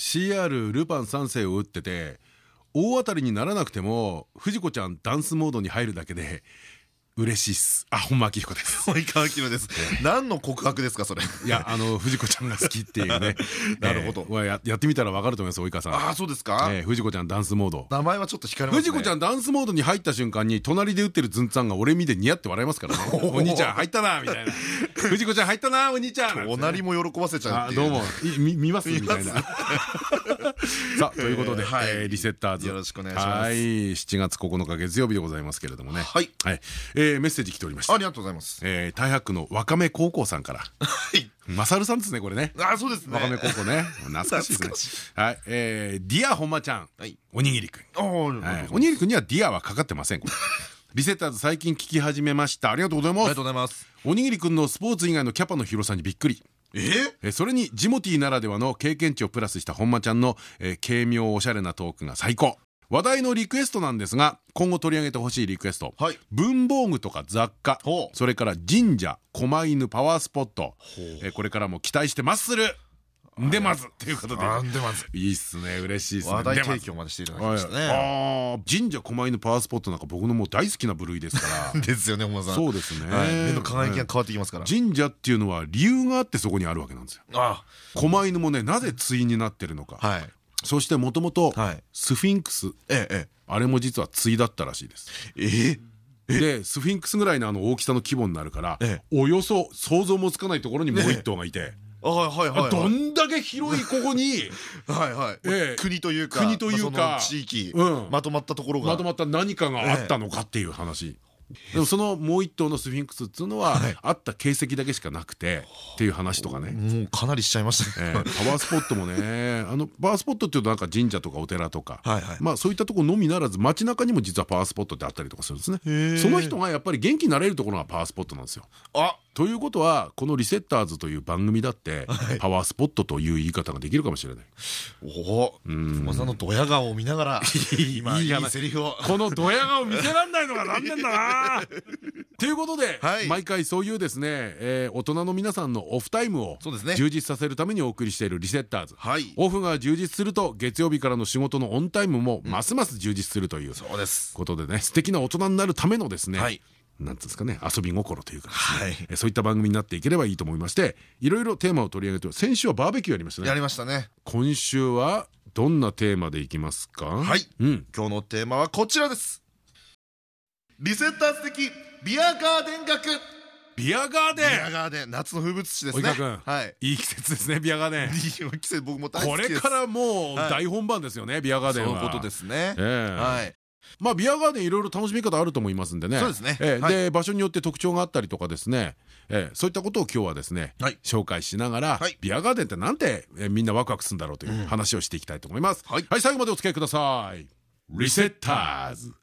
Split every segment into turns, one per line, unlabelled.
CR ルパン三世を打ってて大当たりにならなくても藤子ちゃんダンスモードに入るだけで嬉しいっす。あ、本間明彦です。
及川明です。何の告白ですか、それ。
いや、あの、藤子ちゃんが好きっていうね。
なるほど。
やってみたらわかると思います、及川さん。
あ、そうですか？
藤子ちゃんダンスモード。
名前はちょっと光ります
藤子ちゃんダンスモードに入った瞬間に、隣で打ってるズンツァンが俺見てニヤって笑いますからね。お兄ちゃん入ったなみたいな。藤子ちゃん入ったなお兄ちゃん。
隣も喜ばせちゃう
どうも、見ます？みたいな。さあ、ということで、リセッターズ。
よろしくお願いします。
はい、7月9日月曜日でございますけれどもね。
はい。
はい。メッセージ来ておりました。
ありがとうございます。
えー、太白区のわかめ高校さんから。はい。まさるさんですね、これね。
あ、そうですね。
わかめ高校ね。懐かしいですね。はい。えー、 Dear 本間ちゃん。はい。おにぎりくん。おにぎりくんには Dear はかかってません、これ。リセッターズ最近聞き始めました。ありがとうございます。あ
りがとうございます。
おにぎりくんのスポーツ以外のキャパの広さにびっくり。えそれにジモティーならではの経験値をプラスした本間ちゃんの、えー、軽妙おしゃれなトークが最高話題のリクエストなんですが今後取り上げてほしいリクエスト、はい、文房具とか雑貨。それから神社狛犬パワースポット、えこれからも期待してます。るでまずっていうことで。いいっすね。嬉しいっすね。
話題提供までしていただきましたね。
ああ神社狛犬パワースポットなんか僕のもう大好きな部類ですから。
ですよね本間さん。
そうですね。
目の輝きが変わってきますから。
神社っていうのは理由があってそこにあるわけなんですよ。狛犬もねなぜ対になってるのかそしてもともとスフィンクス。あれも実は対だったらしいです。えでスフィンクスぐらいのあの大きさの規模になるからおよそ想像もつかないところにもう一頭がいて。
はいはいはい。
どんだけ広いここに
はいはい。国というか
国というか
地域まとまったところが。
まとまった何かがあったのかっていう話でもそのもう一頭のスフィンクスっていうのはあった形跡だけしかなくてっていう話とかね。
もうかなりしちゃいましたね。
パワースポットもねあのパワースポットっていうとなんか神社とかお寺とかまあそういったところのみならず街中にも実はパワースポットってあったりとかするんですね。その人がやっぱり元気になれるところがパワースポットなんですよ。あということはこの「リセッターズ」という番組だってパワースポットという言い方ができるかもしれない。
おお、熊さんのドヤ顔を見ながら今いいセリフを。
このドヤ顔見せらんないのが残念だな。ということで毎回そういうですね大人の皆さんのオフタイムを充実させるためにお送りしている「リセッターズ」オフが充実すると月曜日からの仕事のオンタイムもますます充実するということでね素敵な大人になるためのですねなんですかね遊び心というか、はい、そういった番組になっていければいいと思いましていろいろテーマを取り上げて先週はバーベキューやりましたね。
やりましたね。
今週はどんなテーマでいきますか？
はい、うん、今日のテーマはこちらです。リセッターズ的ビアガーデン学。
ビアガーデン？
ビアガーデン。夏の風物詩ですね。
はい。いい季節ですねビアガーデン。いい
季節僕も大
好きです。これからもう大本番ですよねビアガーデンは。
そういうことですね。はい
まあビアガーデンいろいろ楽しみ方あると思いますんでね。
そうですね。
で場所によって特徴があったりとかですね。そういったことを今日はですね紹介しながらビアガーデンってなんてみんなワクワクするんだろうという話をしていきたいと思います。はい。最後までお付き合いください。リセッターズ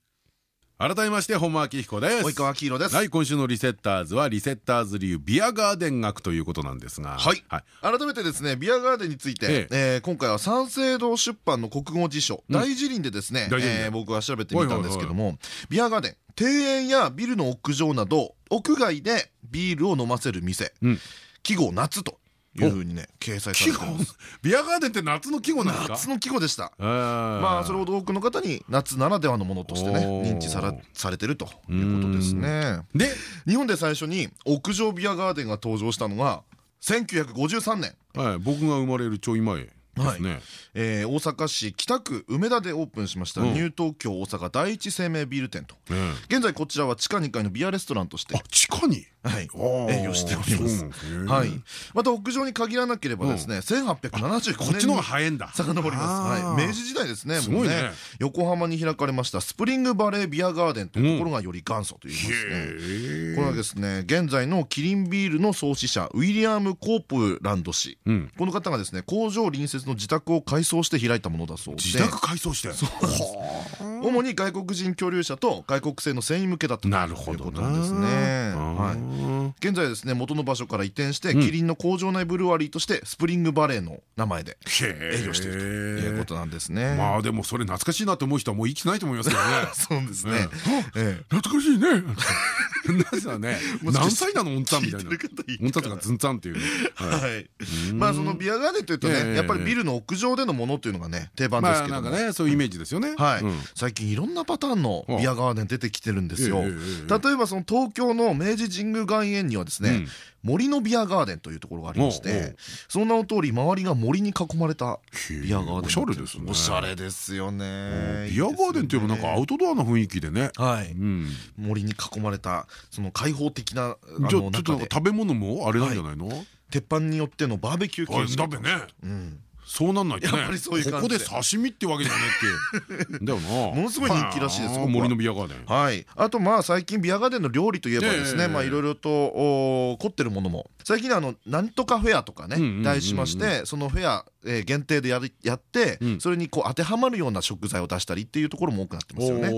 改めまして本間明彦です。
及川明宏です。
はい今週のリセッターズはリセッターズ流ビアガーデン学ということなんですが。
はい。改めてですねビアガーデンについてえ今回は三省堂出版の国語辞書大辞林でですね僕は調べてみたんですけどもビアガーデン庭園やビルの屋上など屋外でビールを飲ませる店。季語夏というふうにね掲載されてます。
ビアガーデンって夏の季語なんですか？
夏の季語でした。まあそれほど多くの方に夏ならではのものとしてね認知されされてるということですね。で日本で最初に屋上ビアガーデンが登場したのが1953年。
はい僕が生まれるちょい前ですね、
えー、大阪市北区梅田でオープンしましたニュー東京大阪第一生命ビール店と、現在こちらは地下2階のビアレストランとして。
地下に？
はい。営業しております。はい。また屋上に限らなければですね1875年に遡ります。はい。明治時代ですねもうね。横浜に開かれましたスプリングバレービアガーデンというところがより元祖といいますね。これはですね現在のキリンビールの創始者ウィリアム・コープランド氏。この方がですね工場隣接の自宅を改装して開いたものだそうで。
自宅改装して？
主に外国人居留者と外国製の繊維向けだったということなんですね現在ですね元の場所から移転してキリンの工場内ブルワリーとしてスプリングバレーの名前で営業しているということなんですね。
まあでもそれ懐かしいなと思う人はもう生きてないと思いますけどね。
そうですね。
懐かしいねね。何歳なのおんちゃんみたいな。おんちゃんとかずんちゃんっていう
はい。まあそのビアガーデンというとねやっぱりビルの屋上でのものっていうのがね定番ですけど
ねそういうイメージですよね。
はい。最近いろんなパターンのビアガーデン出てきてるんですよ。例えばその東京の明治神宮外苑にはですね森のビアガーデンというところがありましてその名の通り周りが森に囲まれたビアガーデンお
しゃれですね。
おしゃれですよね。
ビアガーデンっていうのなんかアウトドアな雰囲気でね。
はい。森に囲まれたその開放的な
じゃあちょっと食べ物もあれなんじゃないの？
鉄板によってのバーベキュー形
式だべねそうなんないとね。ここで刺身ってわけじゃねえってだよな。
ものすごい人気らしいです
森のビアガーデン。
はい。あとまあ最近ビアガーデンの料理といえばですねまあいろいろと凝ってるものも。最近あのなんとかフェアとかね題しましてそのフェアえ限定でやるやって、それにこう当てはまるような食材を出したりっていうところも多くなってますよね。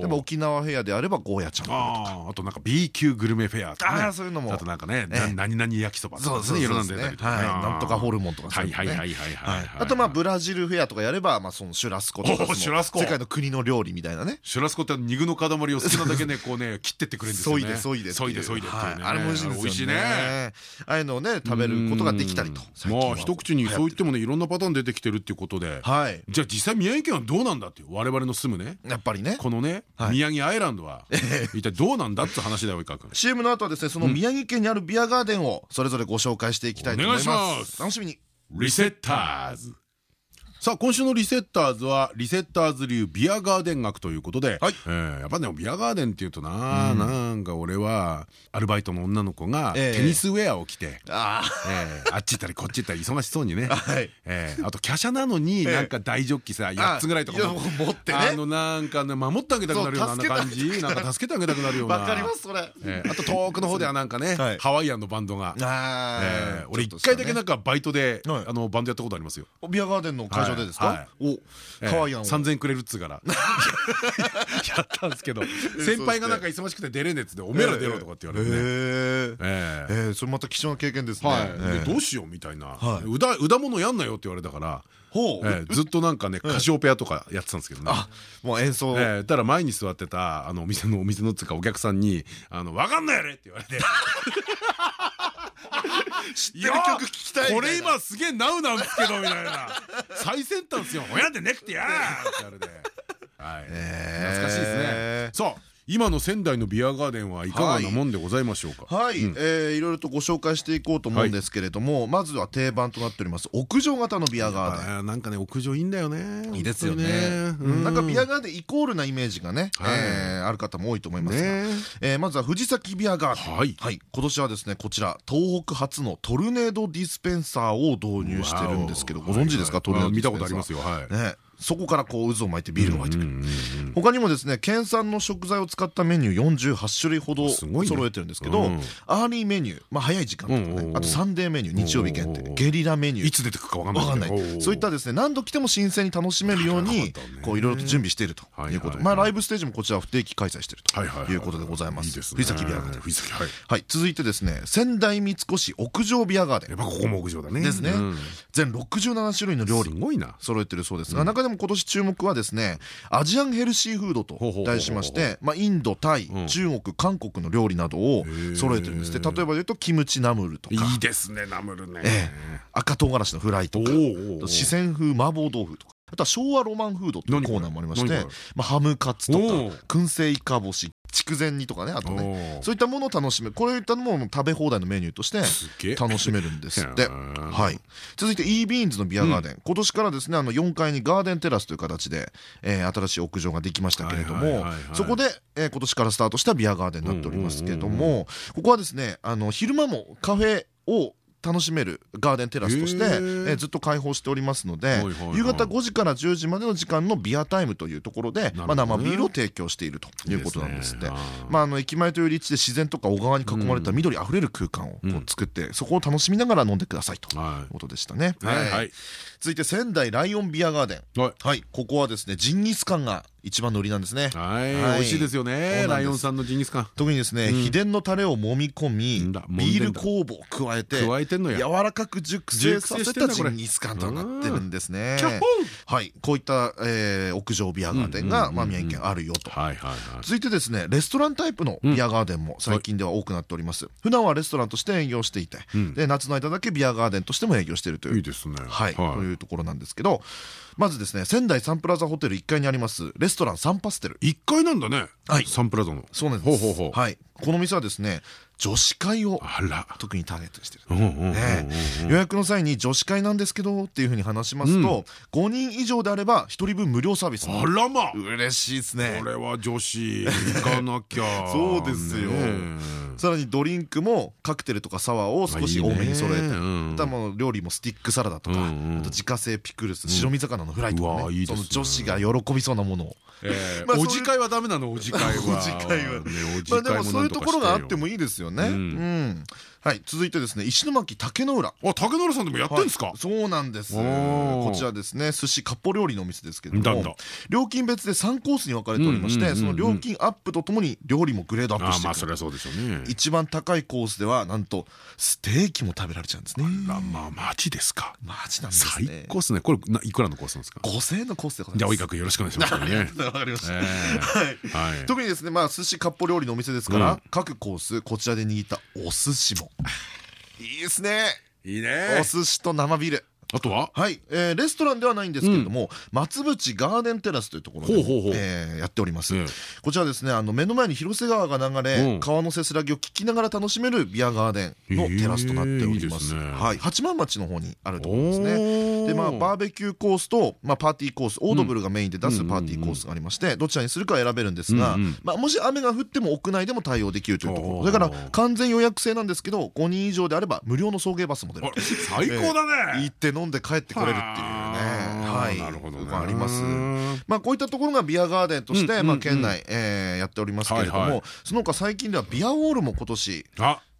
でも沖縄フェアであればゴーヤちゃんと
かあとなんか B 級グルメフェアとか
あそういうのも。
あとなんかね何々焼きそばとかねいろんな出たり
なんとかホルモンとか
はいはいはいはい
あとまあブラジルフェアとかやればまあそのシュラスコとか世界の国の料理みたいなね。
シュラスコって肉の塊を好きなだけねこうね切ってってくれるんですよね。
そいでそいで
そいでそいで
あれも美味しいね。ああいうのをね食べることができたりと
まあ一口にそう言ってもねいろんなパターン出てきてるっていうことでじゃあ実際宮城県はどうなんだっていう我々の住むね。
やっぱりね。
このね宮城アイランドは一体どうなんだって話だよいかく
CM の後はですねその宮城県にあるビアガーデンをそれぞれご紹介していきたいと思います。楽しみに
リセッターズ。さあ今週のリセッターズはリセッターズ流ビアガーデン学ということで、はい。えー、やっぱでもビアガーデンっていうとな、うん、なんか俺はアルバイトの女の子がテニスウェアを着て、えー、あっち行ったりこっち行ったり忙しそうにね、はい。えー、あと華奢なのになんか大ジョッキさ8つぐらいとか
持ってね。
あのなんかね守ってあげたくなるような感じなんか助けてあげたくなるような。
わかりますそれ、
えー、あと遠くの方ではなんかねハワイアンのバンドが、えー、俺一回だけなんかバイトであのバンドやったことありますよ。
ビアガーデンの会場でですか？おハワイアン
3000円くれるっつうから。やったんですけど。先輩がなんか忙しくて出れねえっつっておめえら出ろとかって言われて
え。えそれまた貴重な経験ですね。
どうしようみたいな。うだものやんなよって言われたからずっとなんかねカシオペアとかやってたんですけどね。
もう演奏。
ただ前に座ってたあのお店のお店のつかお客さんに「あの分かんないやれ!」って言われて。
知ってる曲聞きたい
これ今すげえナウなんですけどみたいな。最先端ですよ「親でねくてや!」って言われて。はい。懐かしいですね。そう今の仙台のビアガーデンはいかがなもんでございましょうか？
はい。いろいろとご紹介していこうと思うんですけれどもまずは定番となっております屋上型のビアガーデン。
なんかね屋上いいんだよね
いいですよね。なんかビアガーデンイコールなイメージがねある方も多いと思いますが。まずは藤崎ビアガーデン。はい。今年はですねこちら。東北初のトルネードディスペンサーを導入してるんですけどご存知ですか？トルネード
見たことありますよ。はい
そこからこう渦を巻いてビールが入ってくる。他にもですね県産の食材を使ったメニュー48種類ほど揃えてるんですけどアーリーメニューまあ早い時間とかね。あとサンデーメニュー日曜日限定。ゲリラメニュー。
いつ出てくるか分かんない
そういったですね何度来ても新鮮に楽しめるようにこういろいろと準備しているということ。まあライブステージもこちら不定期開催しているということでございます。藤崎ビアガーデン。はい。続いてですね仙台三越屋上ビアガーデン。
ここも屋上だね。
ですね。全67種類の料理揃えてるそうですが中でも今年注目はですねアジアンヘルシーフードと題しましてインドタイ中国韓国の料理などを揃えてるんです。ね例えば言うとキムチナムルとか。
いいですねナムルね。
赤唐辛子のフライとか。四川風麻婆豆腐とか。あとは昭和ロマンフードっていうコーナーもありましてハムカツとか燻製イカ干し筑前煮とかねあとねそういったものを楽しめこういったものを食べ放題のメニューとして楽しめるんですって。はい。続いて e ビーンズのビアガーデン。今年からですねあの4階にガーデンテラスという形で新しい屋上ができましたけれどもそこで今年からスタートしたビアガーデンになっておりますけれどもここはですねあの昼間もカフェを楽しめるガーデンテラスとして、えずっと開放しておりますので夕方5時から10時までの時間のビアタイムというところで、まあ、生ビールを提供しているということなんですって。まああの駅前という立地で自然とか小川に囲まれた緑あふれる空間を作ってそこを楽しみながら飲んでくださいとい。うことでしたね。はい続いて仙台ライオンビアガーデン。はい。ここはですねジンギスカンが一番乗りなんですね。
はい。美味しいですよね。ライオンさんのジンギスカン。
特にですね秘伝のタレを揉み込みビール酵母を加えて
加えてんのや。
柔らかく熟成させたジンギスカンとなってるんですね。はい。こういった屋上ビアガーデンが宮城県あるよと。続いてですねレストランタイプのビアガーデンも最近では多くなっております。普段はレストランとして営業していてで夏の間だけビアガーデンとしても営業しているという。いいですね。はい。というところなんですけどまずですね仙台サンプラザホテル1階にありますレストランサンパステル。
1階なんだね。はい。サンプラザの。
そうなんです。はい。この店はですね女子会を特にターゲットにしてる。予約の際に女子会なんですけどっていうふうに話しますと5人以上であれば1人分無料サービス
あらま。
嬉しいですね。
これは女子行かなきゃ。
そうですよ。さらにドリンクもカクテルとかサワーを少し多めに揃えてあと料理もスティックサラダとかあと自家製ピクルス白身魚のフライとかね。その女子が喜びそうなものを。
おじ会はダメなの？おじ会は。おじ会は。
まあでもそういうところがあってもいいですよね。うんはい続いてですね石巻竹の浦。
あ竹の浦さんでもやってんですか？
そうなんです。こちらですね寿司かっぽ料理のお店ですけども料金別で3コースに分かれておりましてその料金アップとともに料理もグレードアップしてまあ
そりゃそうでしょうね。
一番高いコースではなんとステーキも食べられちゃうんですね。
あまあマジですか。
マジなんです
ね。最高ですね。これいくらのコースなんですか
？5000円のコースでございます。
じゃあ及川君よろしくお願いしますね。
わかりました。はい。特にですねまあ寿司かっぽ料理のお店ですから各コースこちらで握ったお寿司もいいですね。
いいね。
お寿司と生ビール
あとは？
はい、えー、レストランではないんですけれども、松淵ガーデンテラスというところでやっております、こちらですねあの目の前に広瀬川が流れ、川のせすらぎを聞きながら楽しめるビアガーデンのテラスとなっております。はい。八幡町の方にあるところですね。でまあバーベキューコースと、まあ、パーティーコースオードブルがメインで出すパーティーコースがありましてどちらにするか選べるんですが、まあ、もし雨が降っても屋内でも対応できるというところ。それから完全予約制なんですけど5人以上であれば無料の送迎バスも出る
最高だ
ね。行って飲んで帰ってこれるっていうね。はい。なるほどあります。まあこういったところがビアガーデンとしてまあ県内やっておりますけれどもその他最近ではビアウォールも今年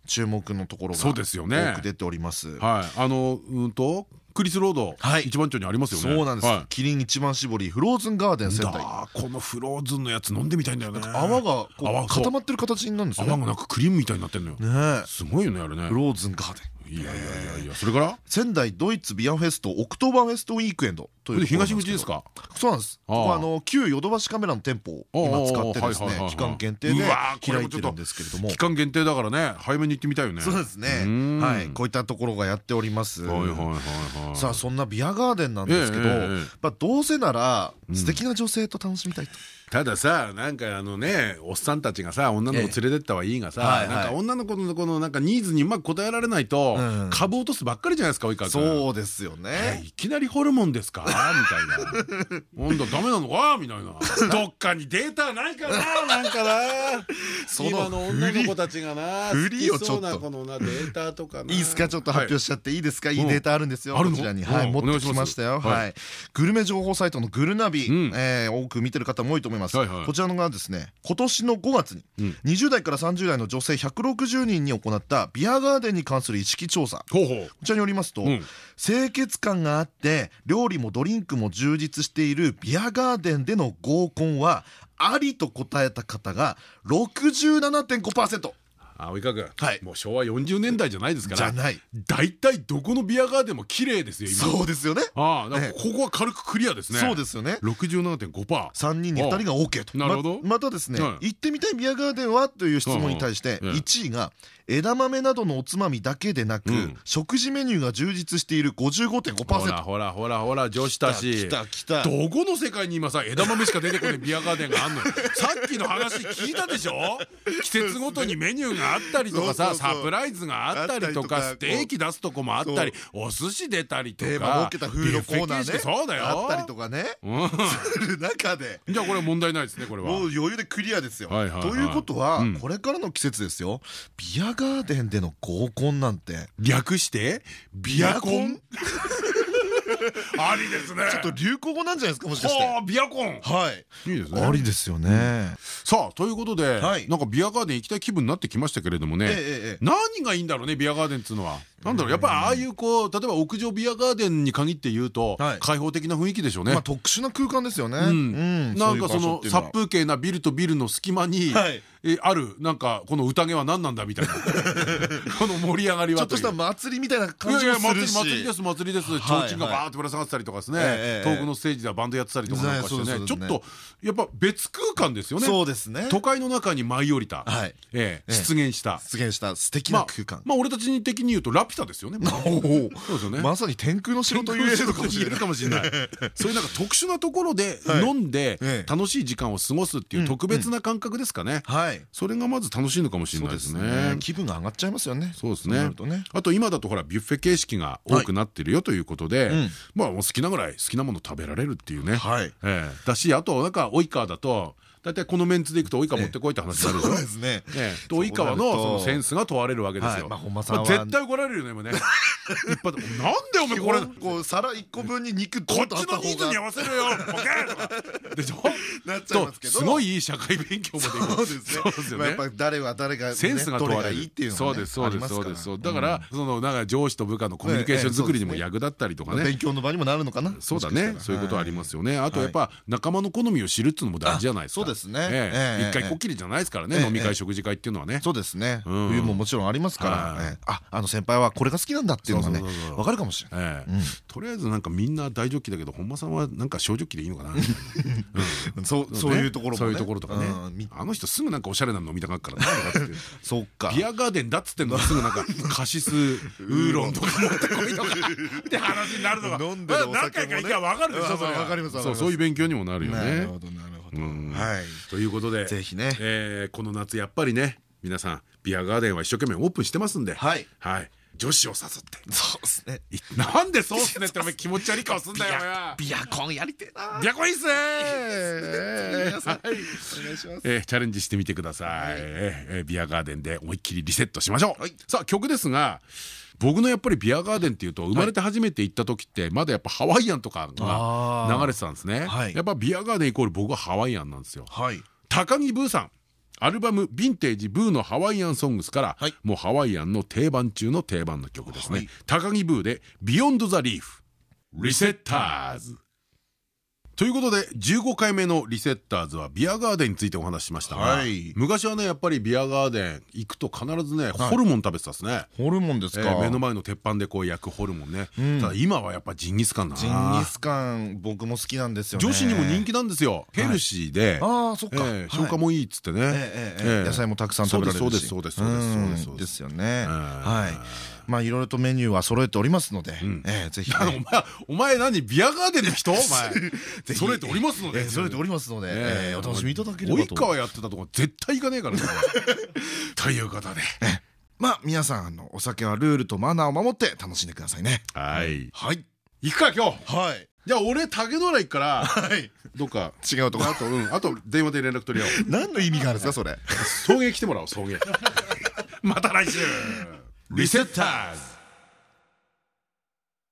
注目のところが多く出ております。
はい。あのうんとクリスロード一番町にありますよね。
そうなんです。キリン一番搾りフローズンガーデン仙台
このフローズンのやつ飲んでみたいんだよね。
泡が固まってる形になるんですよ
泡がなんかクリームみたいになってんのよ。すごいよねあれね。
フローズンガーデン
いやいやいやいやそれから？
仙台ドイツビアフェストオクトーバーフェストウィークエンドという
東口ですか？
そうなんです。ここはあの旧ヨドバシカメラの店舗を今使ってですね。期間限定で開いてるんですけれども。
期間限定だからね早めに行ってみたいよね。
そうですね。はい。こういったところがやっております。さあそんなビアガーデンなんですけどどうせなら素敵な女性と楽しみたいと
たださなんかあのねおっさんたちがさ女の子連れてったはいいがさなんか女の子のこのなんかニーズにうまく答えられないと株落とすばっかりじゃないですか及川
君そうですよね。
いきなりホルモンですか？みたいな。なんだダメなの？かみたいな。どっかにデータないかななんかな。今の女の子たちがな
フリーをちょっと。
このなデータとか
いいですか？ちょっと発表しちゃっていいですか？い。いデータあるんですよこちらに。はい持ってきましたよ。はい。グルメ情報サイトのグルナビ多く見てる方も多いと思いますこちらのがですね今年の5月に20代から30代の女性160人に行ったビアガーデンに関する意識調査。こちらによりますと清潔感があって料理もドリンクも充実しているビアガーデンでの合コンはありと答えた方が67.5%。
あ及川君、はい、もう昭和40年代じゃないですから
じゃない。
大体どこのビアガーデンも綺麗ですよ今。
そうですよね。
ああここは軽くクリアですね。
そうですよね。
67.5%
3人に2人が OK と。
なるほど。
またですね行ってみたいビアガーデンはという質問に対して1位が枝豆などのおつまみだけでなく、食事メニューが充実している55.5%ほ
らほらほらほら女子たちどこの世界に今さ枝豆しか出てこないビアガーデンがあんのさっきの話聞いたでしょ？季節ごとにメニューがあったりとかさサプライズがあったりとかステーキ出すとこもあったりお寿司出たりとか
テーマ設けたフードコーナーね。
そうだよ。
あったりとかね。する中で。
じゃあこれ問題ないですねこれは。
もう余裕でクリアですよ。ということはこれからの季節ですよ。ビアガーデンでの合コンなんて。
略してビアコン？ありですね。
ちょっと流行語なんじゃないですかもしかして。
ビアコン。
はい。いいですね。ありですよね。
さあということでなんかビアガーデン行きたい気分になってきましたけれどもね。何がいいんだろうねビアガーデンっつうのはなんだろうやっぱりああいうこう例えば屋上ビアガーデンに限って言うと開放的な雰囲気でしょうね。
特殊な空間ですよね。
なんかその殺風景なビルとビルの隙間にえあるなんかこの宴は何なんだみたいな。この盛り上がりは
ちょっとした祭りみたいな感じもするし。
祭りです祭りです。提灯がバーってぶら下がってたりとかですね。遠くのステージではバンドやってたりとかなんかしてね。ちょっとやっぱ別空間ですよね。
そうですね。
都会の中に舞い降りた。出現した。
出現した素敵な空間。
まあ俺たち的に言うとラピュタですよね そう
ですよね。まさに天空の城と言える
かもしれない。そういうなんか特殊なところで飲んで楽しい時間を過ごすっていう特別な感覚ですかね。それがまず楽しいのかもしれないですね。
気分が上がっちゃいますよね。
そうですね。あと今だとほらビュッフェ形式が多くなってるよということでまあ好きなぐらい好きなもの食べられるっていうね。だしあとなんか及川だと大体このメンツでいくと及川持ってこいって話になるでしょ？そうですね。及川のそのセンスが問われるわけですよ。絶対怒られるよねもうね。一発でなんでお前これ
こう皿一個分に肉
こっちのニーズに合わせるよボケでしょ？なっちゃいますけど。すごいいい社会勉強もできるそう
ですね。やっぱ誰は誰が
センスが問われる。
っていう
そうですそうですそうです。だからそのなんか上司と部下のコミュニケーション作りにも役立ったりとかね。
勉強の場にもなるのかな。
そうだね。そういうことありますよね。あとやっぱ仲間の好みを知るっていうのも大事じゃないですか
ですね。
一回こっきりじゃないですからね飲み会食事会っていうのはね。
そうですね。冬ももちろんありますから。ああの先輩はこれが好きなんだっていうのがね分かるかもしれない
とりあえずなんかみんな大ジョッキだけど本間さんはなんか小ジョッキでいいのかな
そういうところ
そういうところとかね。あの人すぐなんかおしゃれなの飲みたがっから そっか。ビアガーデンだっつってんのすぐなんか カシスウーロンとか持ってこいとか。って話になるのが。何回かいか分かるでしょそういう勉強にもなるよねはい。ということで
ぜひね。
この夏やっぱりね皆さんビアガーデンは一生懸命オープンしてますんで。はい女子を誘って。
そうですね。
なんでそうっすねってお前気持ち悪い顔すんだよ
ビアコンやりてえな。
ビアコンいいっすね。えチャレンジしてみてください。ビアガーデンで思いっきりリセットしましょう。さあ曲ですが僕のやっぱりビアガーデンっていうと生まれて初めて行った時ってまだやっぱハワイアンとかが流れてたんですね。やっぱビアガーデンイコール僕はハワイアンなんですよ。高木ブーさんアルバム「ヴィンテージブーのハワイアンソングス」からもうハワイアンの定番中の定番の曲ですね。高木ブーで「ビヨンド・ザ・リーフ」リセッターズということで15回目のリセッターズはビアガーデンについてお話ししましたが昔はねやっぱりビアガーデン行くと必ずねホルモン食べてたですね。
ホルモンですか。
目の前の鉄板でこう焼くホルモンね。ただ今はやっぱジンギスカンだな。
ジンギスカン僕も好きなんですよ
女子にも人気なんですよ。ヘルシーで。
ああそっか。
消化もいいっつってね。
野菜もたくさん食べられるし。
そうですそうですそうですそう
です。よね。はいまあいろいろとメニューは揃えておりますので、えぜひ。
お前何？ビアガーデンの人？お前。揃えておりますので。
揃えておりますので、お楽しみいただければ
と。及川やってたとこ絶対行かねえからね。ということで。
まあ皆さんあのお酒はルールとマナーを守って楽しんでくださいね。
はい。
はい。
行くか今日。
はい。
じゃあ俺竹野原行くからどっか
違うとこ
あとうんあと電話で連絡取り合おう
何の意味があるんですかそれ
送迎来てもらおう送迎 また来週リセッターズ